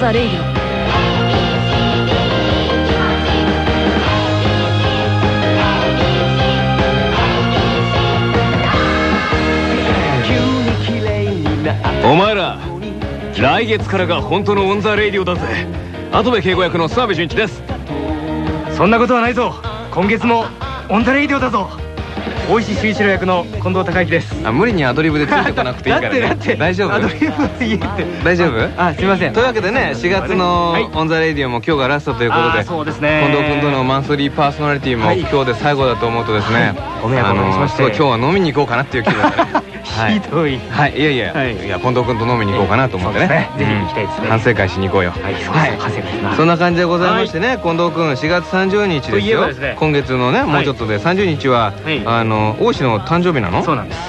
ザレイディお前ら来月からが本当のオン・ザ・レイディオだぜ。跡部景吾役の諏訪部順一です。そんなことはないぞ。今月もオン・ザ・レイディオだぞ大石秀一郎役の近藤孝行です。あ無理にアドリブでついてこなくていいからね。だって大丈夫？アドリブ言えって。大丈夫？あすいません。というわけでね4月のはい「 On the Radio」も今日がラストということでそうですね。近藤君とのマンスリーパーソナリティもはい。今日で最後だと思うとですねはい。ご迷惑をおかけしまして。今日は飲みに行こうかなっていう気分。がねはいひどい。はい。いやいやはい。いや近藤君と飲みに行こうかなと思ってね。ぜひ行きたいですね。反省会しに行こうよ。はい反省会します。そんな感じでございましてね近藤君4月30日ですよ。今月のねもうちょっとで30日ははい。あの大石の誕生日なの？そうなんです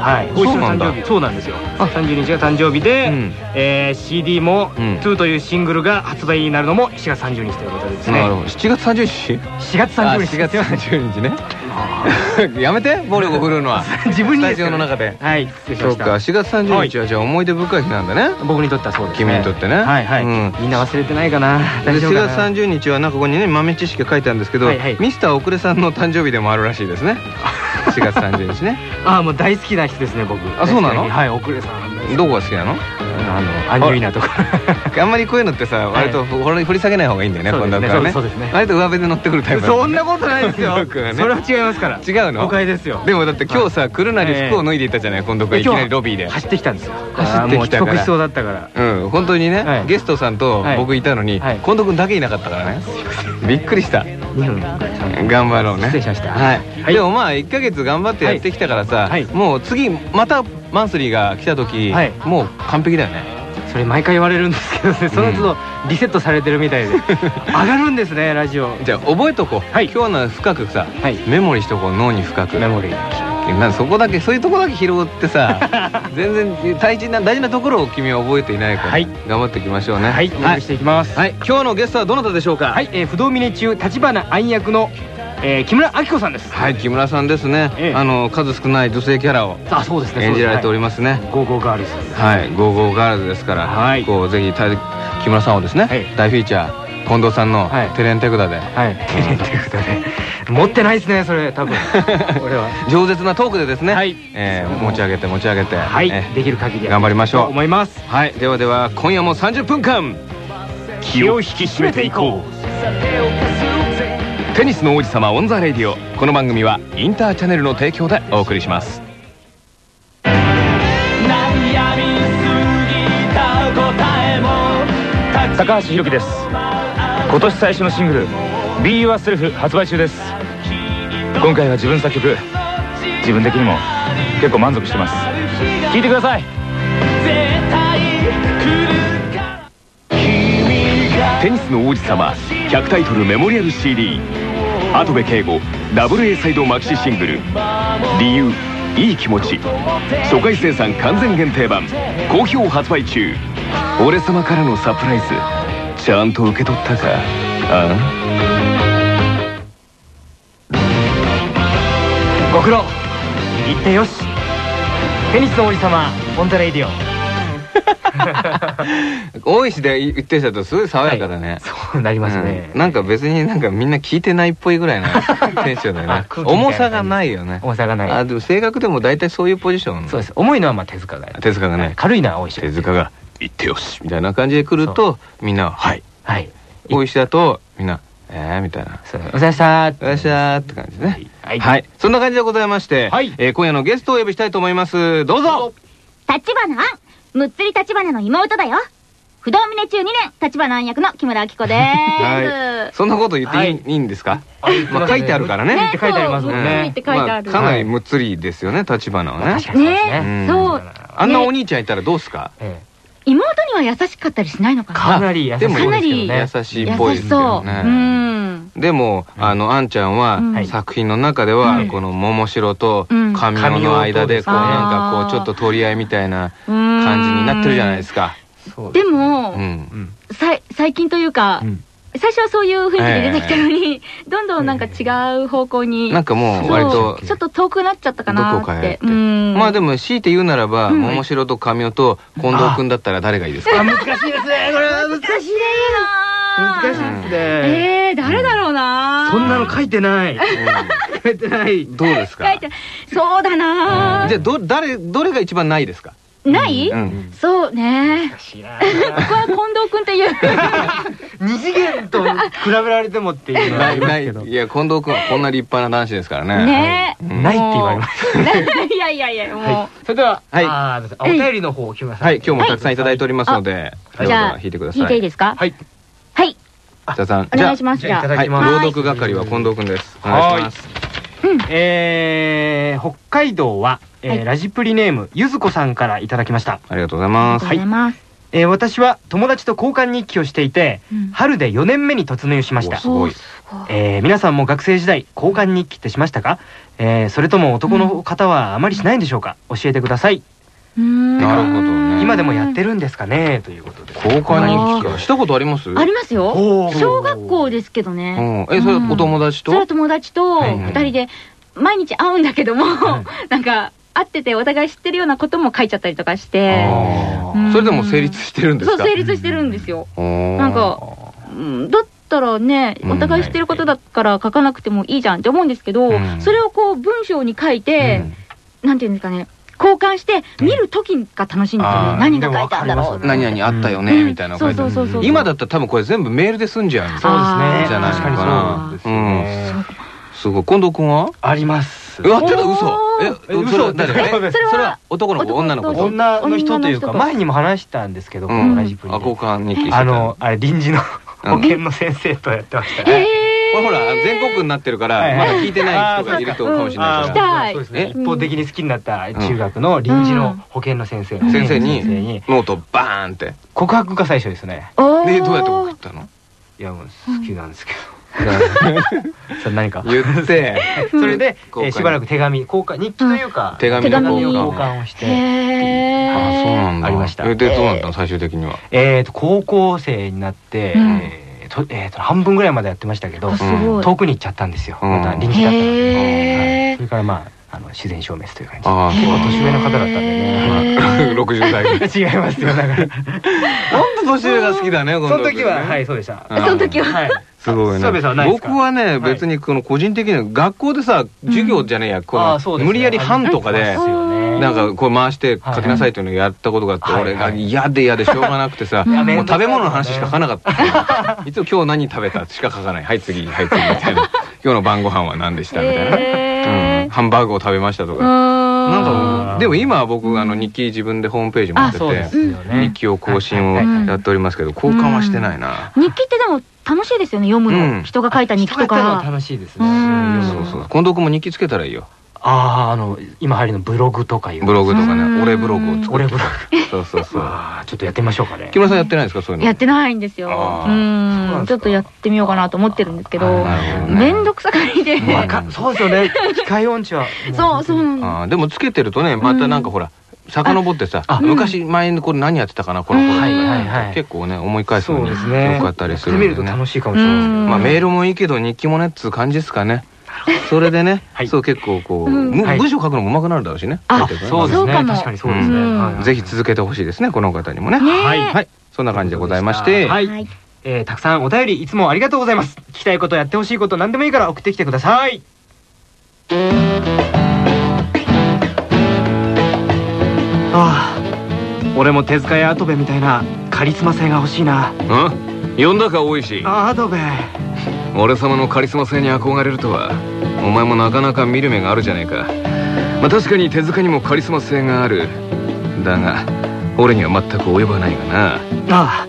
はい。そうなんだ大石の誕生日。そうなんですよ。30日が誕生日で、うん。えー CD もうん「2」というシングルが発売になるのも4月30日ということでですね。なるほど。7月30日？4月あ30日。4月30日ね。やめて暴力を振るうのは。自分にスタジオの中で。はいそうか4月30日はじゃあ思い出深い日なんだね。僕にとってはそうですね。君にとってね。はいはい、うん。みんな忘れてないかな。で4大丈夫かな。月30日はなんかここにね豆知識が書いてあるんですけどミスターオクレさんの誕生日でもあるらしいですね4月30日ね。ああもう大好きな人ですね僕。あそうなの？はい遅れさん。どこが好きなの？あのアンニュイなところあんまりこういうのってさ割と掘り下げない方がいいんだよねそうですね。近藤君はね。そうですね。割と上辺で乗ってくるタイプそんなことないですよ。それは違いますから。違うの？誤解ですよ。でもだって今日さ来るなり服を脱いでいったじゃない？近藤君いきなりロビーで。走ってきたんですよ。走ってきたから。遅刻しそうだったから。うん本当にね、はい。ゲストさんと僕いたのに、はい。近藤君だけいなかったからね。びっくりした。2分頑張ろうね。失礼しました。はい、はいでもまあ1ヶ月頑張ってやってきたからさ、はい。もう次またマンスリーが来た時、はい。もう完璧だよね。それ毎回言われるんですけどね。その都度リセットされてるみたいで。上がるんですねラジオ。じゃあ覚えとこう、はい。今日のは深くさ、はい。メモリしとこう。脳に深く。メモリーなんそこだけそういうとこだけ拾ってさ 全然大事な大事なところを君は覚えていないから、はい。頑張っていきましょうね。はいお願いしていきます。はい、今日のゲストはどなたでしょうか？はい、えー不動峰中橘杏役の、えー木村亜希子さんです。はい木村さんですね、ええ。あの数少ない女性キャラをあそうですね。演じられておりまますね。ゴーゴーガールズはい、ゴーゴーガールズですから、はい。こうぜひた木村さんをですね、はい。大フィーチャー近藤さんのはい。手練手管で、はい。ということで持ってないですねそれ多分。俺は。饒舌なトークでですね、はい。えー持ち上げて持ち上げて、はい。えーできる限り頑張りましょう。と思います。はい。ではでは今夜も30分間気を引き締めていこう。テニスの王子様 On the Radio。この番組はインターチャネルの提供でお送りします。高橋宏樹です。今年最初のシングル「Be Yourself」発売中です。今回は自分作曲自分的にも結構満足してます。聴いてください。テニスの王子様100タイトルメモリアル CD 跡部景吾ダブル A サイドマキシシングル「理由いい気持ち」初回生産完全限定版好評発売中。俺様からのサプライズちゃんと受け取ったか？ああ？ご苦労。言ってよし。テニスの王子様 On the Radio。大石で言ってる人だとすごい爽やかだね、そうなりますね。うん。なんか別になんかみんな聞いてないっぽいぐらいな テンションだよね。重さがないよね。重さがない。あでも性格でも大体そういうポジション。そうです。重いのはまあ手塚が手塚がね。軽いのは大石手塚が「言ってよし」みたいな感じで来るとみんなは「はい。はい」大石だとみんな「えー」みたいな。お疲れ様でした「よっしゃー」って感じね。はい。はい。そんな感じでございましてはい。えー今夜のゲストをお呼びしたいと思います。どうぞ。立花。杏むっつり立花の妹だよ。不動峰中2年立花杏役の木村明子ではい。すそんなこと言っていい,、んですか？まあ書いてあるからね。むって書いてありますね。むって書いてある。まあかなりむっつりですよね立花はね。ね。ねそう。あんなお兄ちゃんいたらどうすか？え妹には優しかったりしないのかえな？かなり優しいでもですけどね。優しいっぽいですよね。ん。でもあのあんちゃんはうん。作品の中ではうんこの桃城とうん。神代の間でこうなんかこうちょっと取り合いみたいな感感じになってるじゃないですか。でも、最近というか、うん最初はそういう雰囲気で出てきたのに、どんどんなんか違う方向に。なんかもう割とちょっと遠くなっちゃったかなって。まあでも強いて言うならば、うん。桃城と神尾と近藤君だったら誰がいいですか？あ難しいですね。これは難しい難しいな。難しいですね。えー、誰だろうな。そんなの書いてない。書いてない。どうですか？書いてそうだな。じゃあど誰どれが一番ないですか？ない、うんそうね。難しいな。僕は近藤君っていう。二次元と比べられてもっていうのはあないけど。いや近藤君はこんな立派な男子ですからね。ね。うんないって言われました いやいやいやもそれでははい。お便りの方を木村さん。はい今日もたくさんい。ただいておりますのでうどうぞじゃあ引いてください。引いていいですか？はい。はい。じゃあさん。お願いします。じゃあいただはいきます。朗読係は近藤君です。お願いしますえー、北海道は、えーはい。ラジプリネームゆずこさんからいただきました、ありがとうございます。ありがとうございます、えー私は友達と交換日記をしていてうん。春で4年目に突入しました。おすごい。おすごいえー皆さんも学生時代交換日記ってしましたか、えーそれとも男の方はあまりしないんでしょうか？教えてください、なるほどね。今でもやってるんですかね？ということで。交換日記かしたことあります？ありますよ。小学校ですけどね。うん。えそれお友達と？それは友達とはい二人で毎日会うんだけども、はい。なんか会っててお互い知ってるようなことも書いちゃったりとかして。それでも成立してるんですそうか成立してるんですよ、ななんかうんだったらねうん。お互い知ってることだから書かなくてもいいじゃんって思うんですけど、うん。それをこう文章に書いて、なんていうんですかね交換して見る時が楽しいんですよね、何が書いてあるんだろう。でもわかります。何々あったよねみたいなの書いてある。そうそうそうそう今だったら多分これ全部メールで済んじゃうそうよですね。じゃないのかな。確かにそうですごい。近藤君は？あります。うわちょっと嘘。ええ嘘。それは誰えそれは男の子女の子。男女の人というか前にも話したんですけど、こうん。のラジプリで。あの。あれ臨時のうん。保健の先生とやってました。ね、へえこれほら全国区になってるからはいまだ聞いてない人がいるとかもしれないから。そうですね。え一方的に好きになった中学の臨時の保健の先生、うん。先生先にノートバーンって。告白が最初ですね。でどうやって送ったの？いやもう好きなんですけど、それ何か。言って。それで、しばらく手紙交換日記というか、手紙手紙を交を換をして。あそうなんだ。ありました。えでどうなったの？最終的には。えー、と高校生になって、うん。えーとえーと半分ぐらいまでやってましたけど遠くに行っちゃったんですよ。うん。また臨時だったので、それからまああの自然消滅という感じ。結構年上の方だったんでね、まあ。60代ぐらい。違いますよだから。ほんと年上が好きだねその時ははいそうでした。うん。その時は。はい。すごいね。僕はねはい。別にこの個人的には学校でさ授業じゃねえや無理やり班とかでなんかこう回して書きなさいっていうのをやったことがあってはい俺が嫌で嫌でしょうがなくてさうん。もう食べ物の話しか書かなかった。いつも今日何食べた？しか書かない。はい次はい次みたいな。今日の晩ご飯は何でした？みたいな。へうん。ハンバーグを食べましたとーかなんかでも今は僕あの日記自分でホームページ持ってて日記を更新をやっておりますけど交換はしてないな。日記ってでも楽しいですよね読むの、うん。人が書いた日記と人が楽しいですね。うん。そうそう近藤君も日記つけたらいいよあああの今入りのブログとかいう。ブログとかうん。ね俺ブログを作る。俺ブログ。そうそうそう。あーちょっとやってみましょうかね。木村さんやってないですか？そういうの。やってないんですよ。うん。ちょっとやってみようかなと思ってるんですけど面倒くさがりで。そうですよね。機械音痴は。そうそうあーでもつけてるとねまたなんかほら遡ってさあ昔前にこれ何やってたかなこの頃。結構ね思い返すのそうにですね。よかったりするん見でね。ると楽しいかもしれないですけどうんまあメールもいいけど日記もねっつう感じですかね それでねはい。そう結構こう文章書くのも上手くなるだろうしね。あ書いてるとね。そうですね。確かにそうですね。うん。はいぜひ続けてほしいですねこの方にもね。ねはい。はい。そんな感じでございまして。はい。はい。えーたくさんお便りいつもありがとうございます。聞きたいことやってほしいこと何でもいいから送ってきてください。ああ。俺も手塚や跡部みたいなカリスマ性が欲しいな。うん？呼んだか大石あ跡部俺様のカリスマ性に憧れるとはお前もなかなか見る目があるじゃねえか。まあ確かに手塚にもカリスマ性がある。だが俺には全く及ばないがな。ああ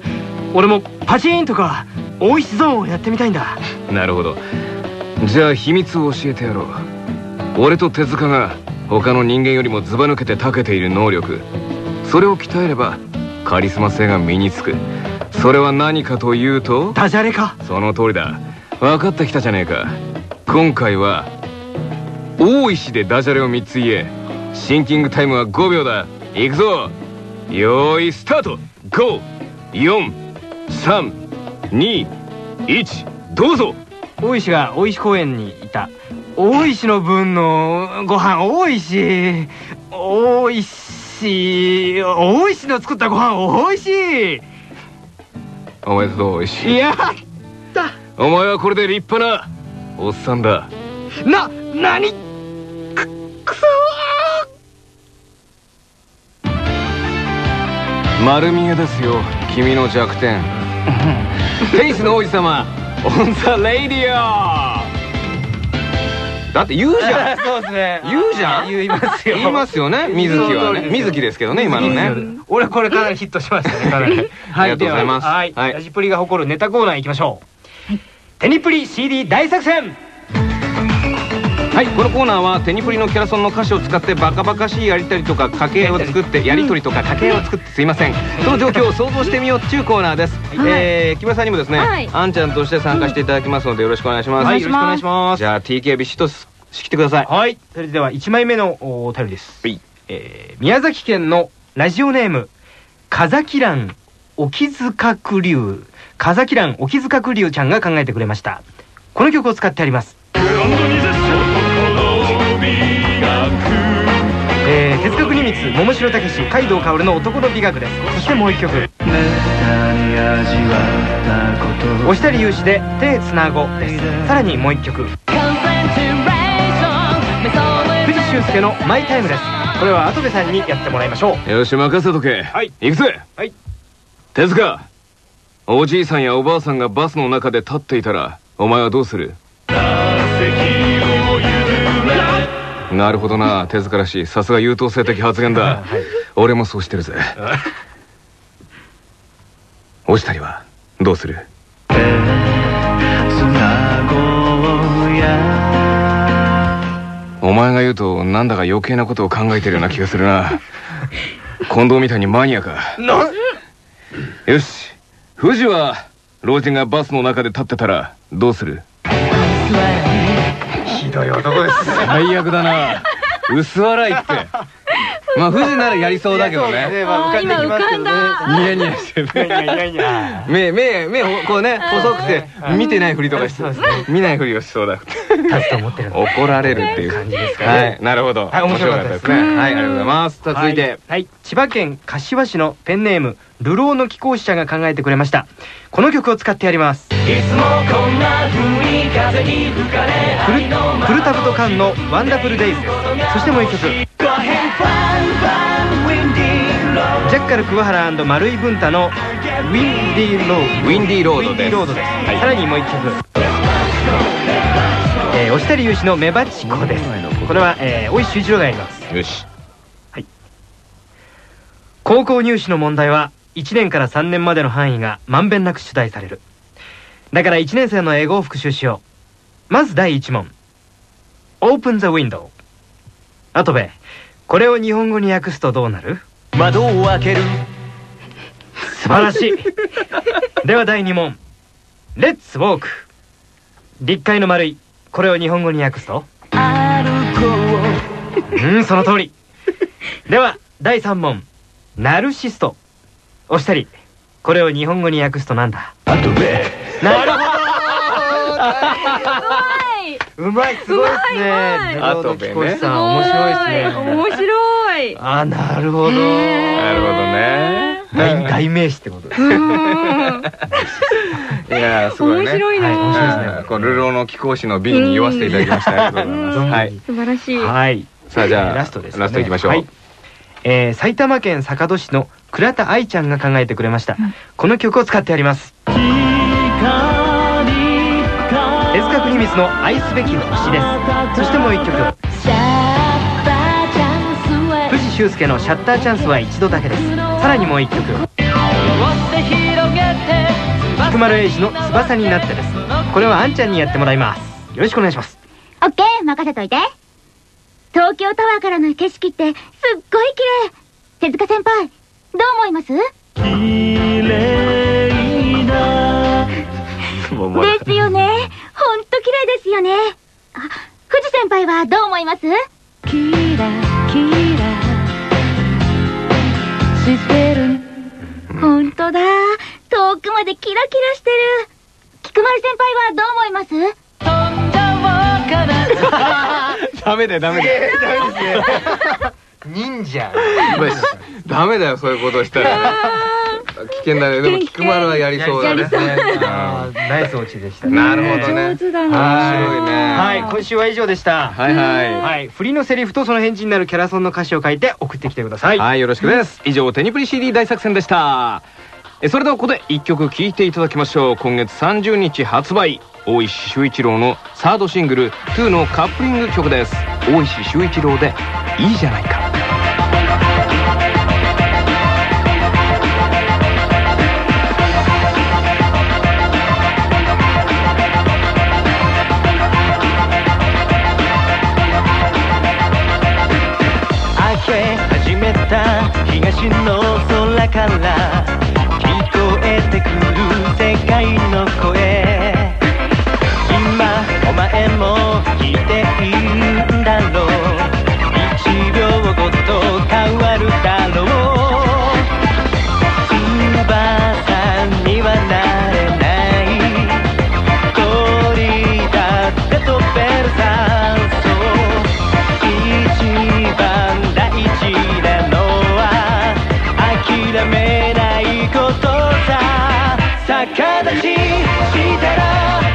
俺もパチンとか大石ゾーンをやってみたいんだ。なるほど。じゃあ秘密を教えてやろう。俺と手塚が他の人間よりもずば抜けて長けている能力。それを鍛えればカリスマ性が身につくそれは何かというとダジャレか？その通りだ。分かってきたじゃねえか。今回は大石でダジャレを3つ言え。シンキングタイムは5秒だ。いくぞ。よーいスタート。54321 1どうぞ。大石が大石公園にいた。大石の分のご飯多いし大石。大石の作ったご飯おいしいおめでとうおいしいやお前はこれで立派なおっさんだ。な何？丸見えですよ君の弱点。テニスの王子様 On the Radioだって言うじゃん。そうですね。言うじゃん。言いますよ。言いますよね。水木はね。水木ですけどね今のね。俺これかなりヒットしましたねかなり。ありがとうございます。はい。ラジプリが誇るネタコーナー行きましょう。テニプリ CD 大作戦はいこのコーナーはテニプリのキャラソンの歌詞を使ってバカバカしいやりとりとか家計を作ってやりとりとか家計を作ってすいません。その状況を想像してみようっていうコーナーです。えー木村さんにもですねはい。あんちゃんとして参加していただきますのでよろしくお願いします。はい。よろしくお願いします。じゃあ TK ビシッと仕切ってください。はい。それでは1枚目のおお便りです。はい。えー宮崎県のラジオネーム風木蘭沖塚九龍風木蘭沖塚九龍ちゃんが考えてくれました。この曲を使ってありますー、哲学ニミツ桃城武史街道薫の男の美学です。そしてもう一曲。押したり勇士で手つなごです。さらにもう一曲。藤修介のマイタイムです。これは跡部さんにやってもらいましょう。よし任せとけ。はい。行くぜ。はい。手塚おじいさんやおばあさんがバスの中で立っていたらお前はどうする？なるほどな。手塚らしい。さすが優等生的発言だ。俺もそうしてるぜ。落ちたりはどうする？お前が言うとなんだか余計なことを考えてるような気がするな。近藤みたいにマニアか。よし。富士は老人がバスの中で立ってたらどうする？ひどい男です最悪だな。薄笑いって。まあ富士ならやりそうだけどね。まあ浮かんできますけどねニヤニヤしてる。いやいやいや目目目ほこうね細くて見てないふりとかしてそうですね見ないふりをしそうだ立つと思ってる。んで怒られるっていう。感じですかね。はいなるほど。はい面白かったですね。はいありがとうございます。続いて。千葉県柏市のペンネーム流浪の貴公子者が考えてくれました。この曲を使ってやります。フルフルタブとカンの「ワンダフルデイズ」ですそしてもう一曲。ジャッカル桑原丸井文太の「ウィンディーロード」ウィンディーロードウィンデですィーロードです、さらにもう一曲。えー、押したり勇士のメバチ。コですこれは、えー、大石修一郎がやります。よし。高校入試の問題は1年から3年までの範囲がまんべんなく出題される。だから1年生の英語を復習しよう。まず第1問 Open the window. 後部これを日本語に訳すとどうなる？窓を開ける。素晴らしい。では第2問。Let's walk. 立会の丸いこれを日本語に訳すと？う。んその通り。では第3問。ナルシスト。押したりこれを日本語に訳すとなんだ？あとでなるほはいど うまいすごいですね。う後部ねさん面白いですね。面白い。あなるほど。なるほどね。代代名詞ってこといやーすごいね。面白いなはい面白いですね。はいこう流浪の貴公子の美に言わせていただきましたありがとうございますはい。素晴らしい。はい。さあじゃあえーラストですね。ラストいきましょう。はい。えー埼玉県坂戸市の倉田愛ちゃんが考えてくれました、この曲を使ってやります手塚国光の愛すべき星です。そしてもう一曲。藤修介のシャッターチャンスは一度だけです。さらにもう一曲。菊丸英二の翼になってです。これはあんちゃんにやってもらいます。よろしくお願いします。オッケー。任せといて。東京タワーからの景色ってすっごい綺麗。手塚先輩どう思います？ですよねほんと綺麗ですよね。あ藤先輩はどう思います？キラキラ。してる？ほんとだ。遠くまでキラキラしてる。菊丸先輩はどう思います？ダメだよ ダメだよ。忍者。ダメだよそういうことしたら 危険だね。でも菊丸はやりそうだね。ナイスオチでしたね。なるほどね。上手だねはい面白いね。はい。今週は以上でした。はいはい。はい。振りのセリフとその返事になるキャラソンの歌詞を書いて送ってきてください。はいよろしくです。以上テニプリ CD 大作戦でした。えそれではここで1曲聴いていただきましょう。今月30日発売。大石修一郎のサードシングル「2」のカップリング曲です。大石修一郎で「いいじゃないか」星の空から聞こえてくる世界の声。今お前も聞いているんだろう。ことさ逆立ちしたら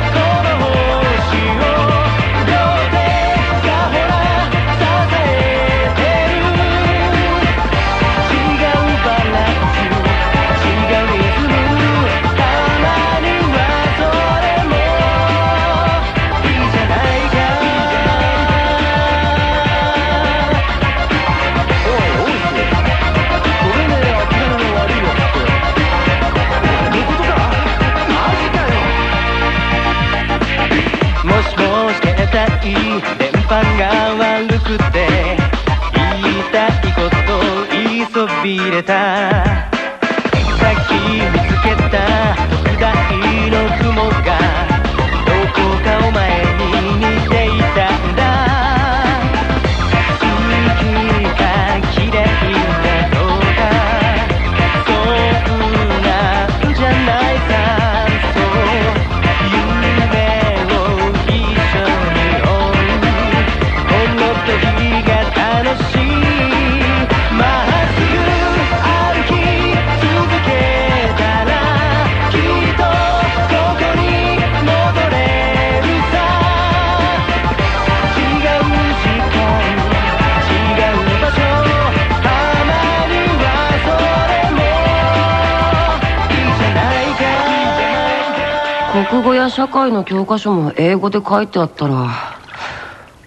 語や社会の教科書も英語で書いてあったら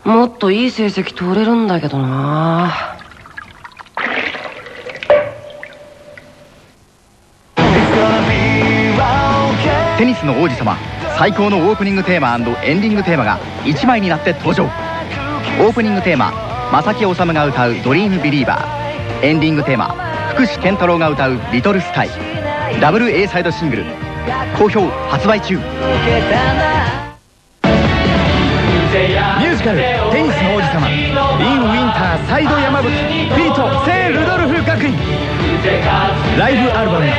もっといい成績取れるんだけどな。テニスの王子様最高のオープニングテーマエンディングテーマが1枚になって登場。オープニングテーマ正木治が歌う「ドリームビリーバー」エンディングテーマ福士健太郎が歌う「リトルスカイ」ダブル A サイドシングル。好評発売中。ミュージカル「テニスの王子様」リン・ウィンターサイド山吹フィート聖ルドルフ学院。ライブアルバム好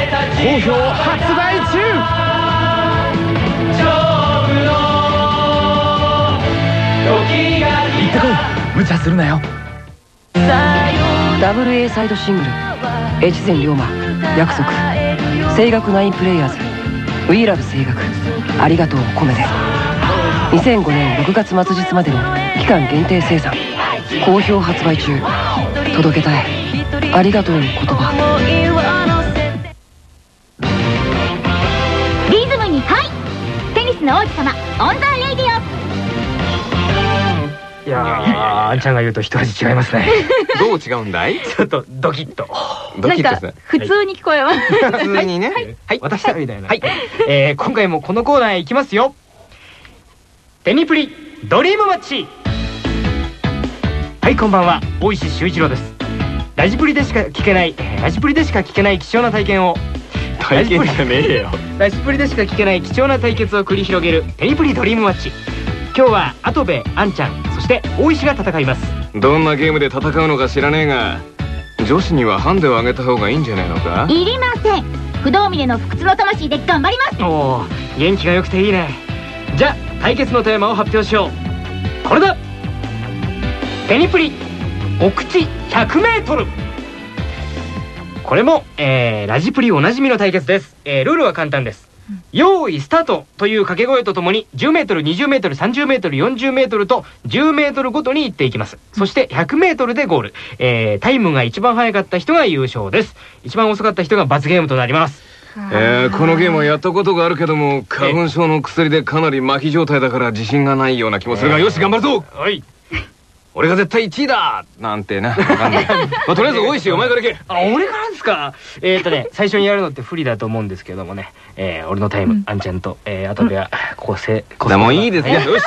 評発売中。行ってこい。無茶するなよ。ダブル A サイドシングル越前リョーマ。約束。青学 Nine Players。We Love 声楽ありがとうを込めて2005年6月末日までの期間限定生産好評発売中。届けたい。ありがとうの言葉。リズムにはいテニスの王子様 On the Radio。いやーあんちゃんが言うと一味違いますね どう違うんだい？ちょっとドキッと。ドキッとする普通に聞こえます。普通にね。はい。私だみたいな。はい、えー、今回もこのコーナーへ行きますよ。テニプリドリームマッチ。はいこんばんは。大石修一郎です。ラジプリでしか聞けないえーラジプリでしか聞けない貴重な体験を。体験じゃねえよ。ラジプリでしか聞けない貴重な対決を繰り広げるテニプリドリームマッチ今日は跡部あんちゃんそして大石が戦います。どんなゲームで戦うのか知らねえが女子にはハンデをあげた方がいいんじゃないのか？いりません。不動峰の不屈の魂で頑張ります。おお元気が良くていいね。じゃあ対決のテーマを発表しよう。これだ。テニプリお口 100m これも、えー、ラジプリおなじみの対決です、えー、ルールは簡単です用意スタートという掛け声とともに 10m、20m、30m、40m と 10m ごとに行っていきます。そして 100m でゴール。えー、タイムが一番速かった人が優勝です。一番遅かった人が罰ゲームとなります。えー、このゲームはやったことがあるけども花粉症の薬でかなり麻痺状態だから自信がないような気もするが、よし頑張るぞはい。俺が絶対1位だ！なんてな。わかんない、まあ、とりあえず多いしお前から行け。あ、俺からですか？えーとね、最初にやるのって不利だと思うんですけどもね、えー、俺のタイム、あん。ちゃんと、えー、後では、構成、構成もういいですねはい。よし。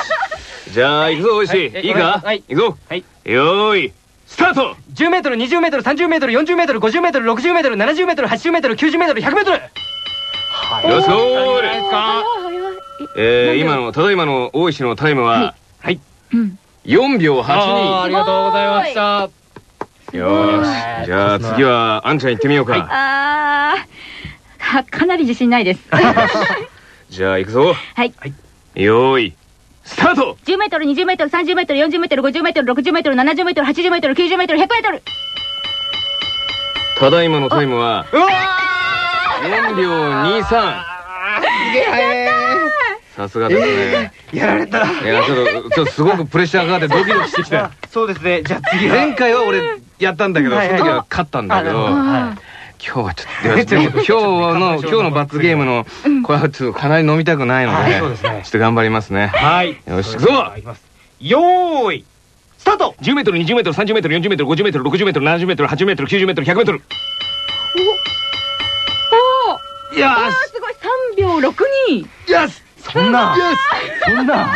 じゃあ行くぞおいしはい。いいか？はい。行くぞ。はい。よーい。スタート！10m、20m、30m、40m、50m、60m、70m、80m、90m、100m! はいよしゴールい。いですかえー、今のただいまの大石のタイムは？はい。4秒あーあ82りがとうございました。よーしじゃあ次はあんちゃん行ってみようか、あーかかなり自信ないです。じゃあ行くぞ。はい。よーい。スタート。10m、20m、30m、40m、50m、60m、70m、80m、90m、100m! ただいまのタイムはうわ4秒23さすがですね、ーやられた。いやちょっとちょっとすごくプレッシャーがかかってドキドキしてきたそうですね。じゃあ次は。前回は俺やったんだけどはいはいその時は勝ったんだけどあ今はい日は ちょっと今日の今日の罰ゲームのこれはちょっとかなり飲みたくないのはいでそうですねちょっと頑張りますねはい。よし行くぞいきます。よーい。スタート 10m、20m、30m、40m、50m、60m、70m、80m、90m、100m。おーよあーすごい3秒62しよしそんな。そんな。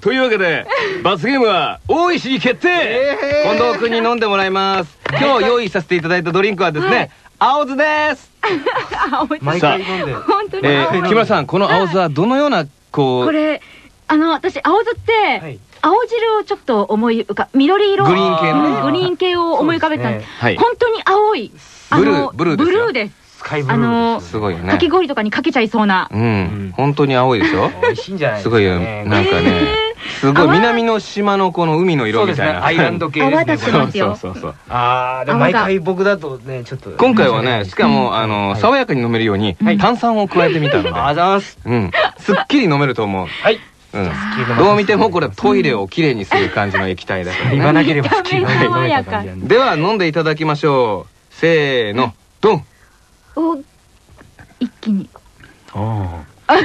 というわけで罰ゲームは大石に決定。近藤君に飲んでもらいます。今日用意させていただいたドリンクはですね青酢です。毎回飲んで。本当に、えー木村さんこの青酢はどのようなこうこれあの私青酢って、はい。青汁をちょっと思い浮か緑色グリーン系の。グリーン系を思い浮かべた本当に青いブルーブルーですよ。ブルーですスカイブルあーのですすごいよね。かき氷とかにかけちゃいそうな。うん。本当に青いでしょ？美味しいんじゃないですすごいよ。かね。なんかねすごい南の島のこの海の色みたいな。アイランド系ですね。そうそうそうああ、でも毎回僕だとね、ちょっと。今回はねしかもあのはい。爽やかに飲めるようにはい。炭酸を加えてみたので。あざーす。うん。すっきり飲めると思う。はい。うん。どう見てもこれトイレをきれいにする感じの液体だから。ね言わなければ好き見た目爽やか。では飲んでいただきましょう。せーの。ドンお一気に。ああ。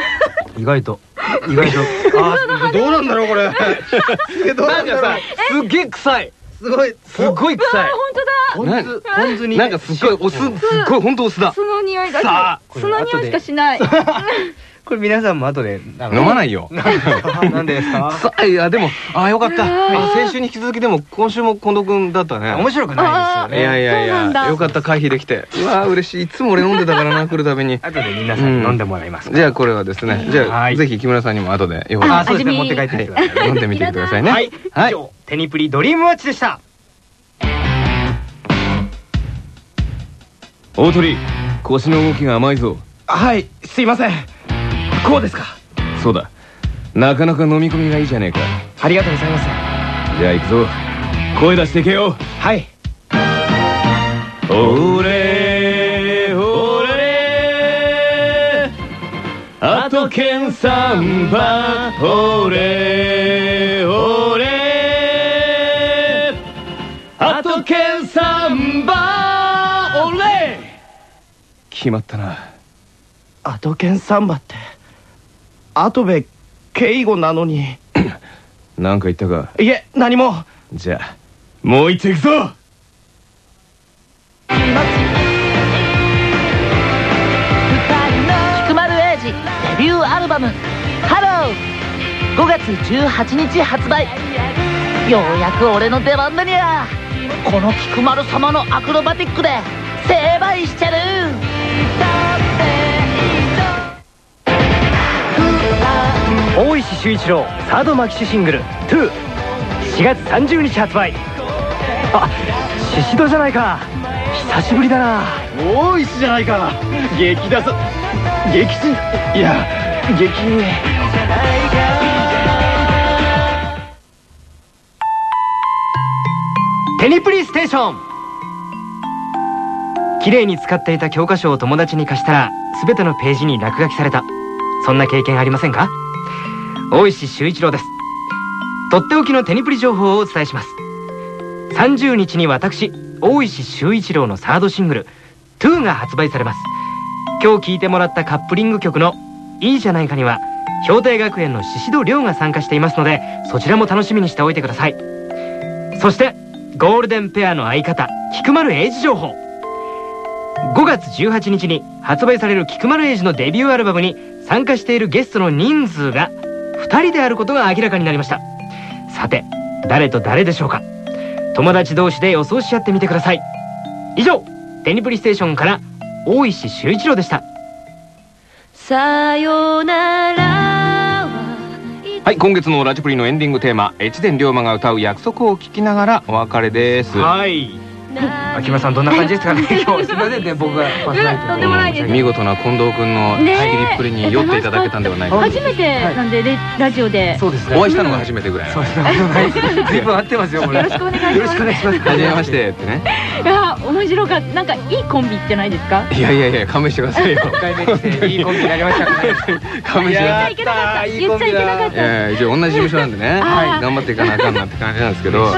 意外と。意外と。ああ、どうなんだろう、これ。なんかさすっげえ臭い。すごい、すっごい臭い。本当だ。なポン酢、ポン酢に。なんかすっごいお酢すっごい本当お酢だ。酢の匂いがさする酢の匂いしかしない これ皆さんも後で。飲まないよ なんでですか？臭いいやでもあよかった先週に引き続きでも今週も近藤君だったね面白くないですよね。いやいやいやよかった回避できてうわ嬉しいいつも俺飲んでたからな来るたびに後で皆さんに飲んでもらいます。じゃあこれはですねじゃあはいぜひ木村さんにも後でよあ、そうですね。持って帰ってきてください。飲んでみてくださいねはい。はい以上、テニプリドリームマッチでした。大鳥腰の動きが甘いぞはい、すいません。こうですか。そうだ。なかなか飲み込みがいいじゃねえか。ありがとうございます。じゃあ行くぞ。声出してけよ。はい。ほれほれ。あとけんさんば。ほれほれ。あとけんさんば。おれ決まったなアトケンサンバって跡部敬吾なのに。なんか言ったか？いえ何も。じゃあもう一丁行くぞ！菊丸英二デビューアルバム「ハロー」5月18日発売。ようやく俺の出番だにゃ。この菊丸様のアクロバティックで成敗してる大石秀一郎サードマキシシングル「2」4月30日発売。あシシドじゃないか。久しぶりだな。大石じゃないか。激ださ激震いや激。テニプリステーション。綺麗に使っていた教科書を友達に貸したら全てのページに落書きされた。そんな経験ありませんか？大石修一郎です。とっておきのテニプリ情報をお伝えします。30日に私大石修一郎のサードシングル「TO」が発売されます。今日聴いてもらったカップリング曲の「いいじゃないか」には氷定学園の宍戸亮が参加していますのでそちらも楽しみにしておいてください。そしてゴールデンペアの相方菊丸英二情報。5月18日に発売される菊丸英二のデビューアルバムに参加しているゲストの人数が2人であることが明らかになりました。さて誰と誰でしょうか。友達同士で予想し合ってみてください。以上テニプリステーションから大石修一郎でした。さよならはい今月のラジプリのエンディングテーマ越前龍馬が歌う約束を聞きながらお別れです。はい秋村さんどんな感じですかね？今日すみません。ね僕がパーソナリティをとんでもないです。見事な近藤君のね仕切りっぷりに酔っていただけたんではないか初めてなんでレラジオで。そうですね。お会いしたのが初めてぐらい。そうですね。随分合ってますよこれ。よろしくお願いします。よろしくお願いします。はじめましてってね。いや面白かった。なんかいいコンビじゃないですか？いやいやいや勘弁してくださいよ。1回目にしていいコンビになりましたね勘弁してください。言っちゃいけなかった。言っちゃいけなかっ同じ事務所なんでね、はい。頑張っていかなあかんなって感じなんですけど、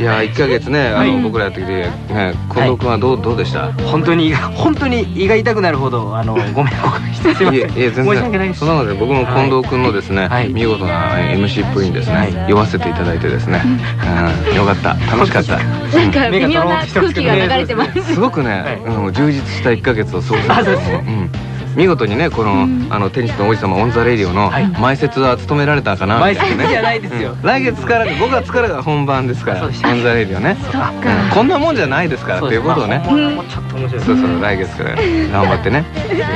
い、や1ヶ月ねあの、はい。僕らやってきて、ね、近藤君はどうどうでした、本当に本当に胃が痛くなるほどあの ご迷惑をかけてすいませんいえいえ全申し訳ない然です。そんなので僕も近藤君のですね、はい。見事な MC っぷりにですね、はい。酔わせていただいてですね、うん、よかった。楽しかった。たなんか微妙な空気が流れてます。すごくね、うん、充実した1ヶ月を過ごせたと思う、うん、見事にねこの,、あのテニスの王子様オン・ザ・レディオの前説は務められたかな前説じゃないですよ。うん。来月から5月からが本番ですからオン・ザ・レディオね。うん。こんなもんじゃないですからっていうことをね。そうそう来月から頑張ってね。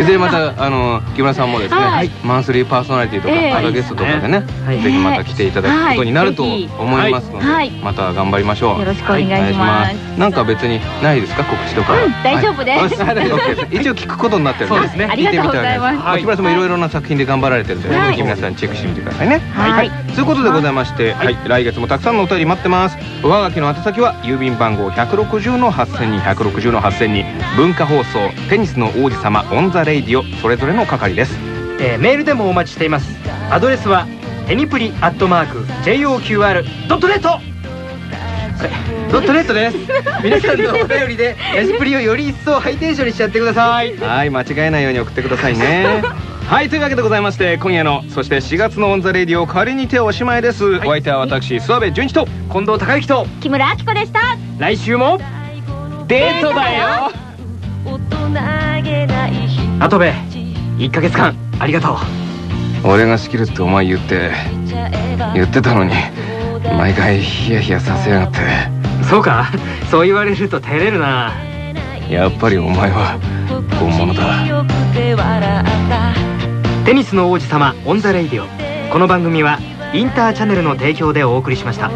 いずれまたあの木村さんもですね、はい。マンスリーパーソナリティとか、ええ。またゲストとかでね、はい。ぜひまた来ていただくことになると思いますので、はい。また頑張りましょう。よろしくお願いします。なんか別にないですか？告知とか、うん。大丈夫です。一応聞くことになってるんですねありがとうございます。聞てみたわけです木村さんもい。ろいろな作品で頑張られてるんで、はい。ぜひ皆さんチェックしてみてくださいね。はい。ということでございまして、はい、来月もたくさんのお便り待ってます。おはがきの宛先は郵便番号160の8000に160の8000に文化放送テニスの王子様 On the Radio それぞれの係です。えーメールでもお待ちしています。アドレスはテニプリアットマーク JOQR ドットネットドットネットです。皆さんのお便りで ラジプリをより一層ハイテンションにしちゃってください。はい間違えないように送ってくださいね。はいというわけでございまして今夜のそして4月の On the Radio これにておしまいです、お相手は私諏訪部純一と近藤孝之と木村明子でした。来週もデートだよ。後部1ヶ月間ありがとう。俺が仕切るってお前言って言ってたのに毎回ヒヤヒヤさせやがって。そうか。そう言われると照れるな。やっぱりお前は本物だ。テニスの王子様オンザレイディオ。この番組はインターチャネルの提供でお送りしました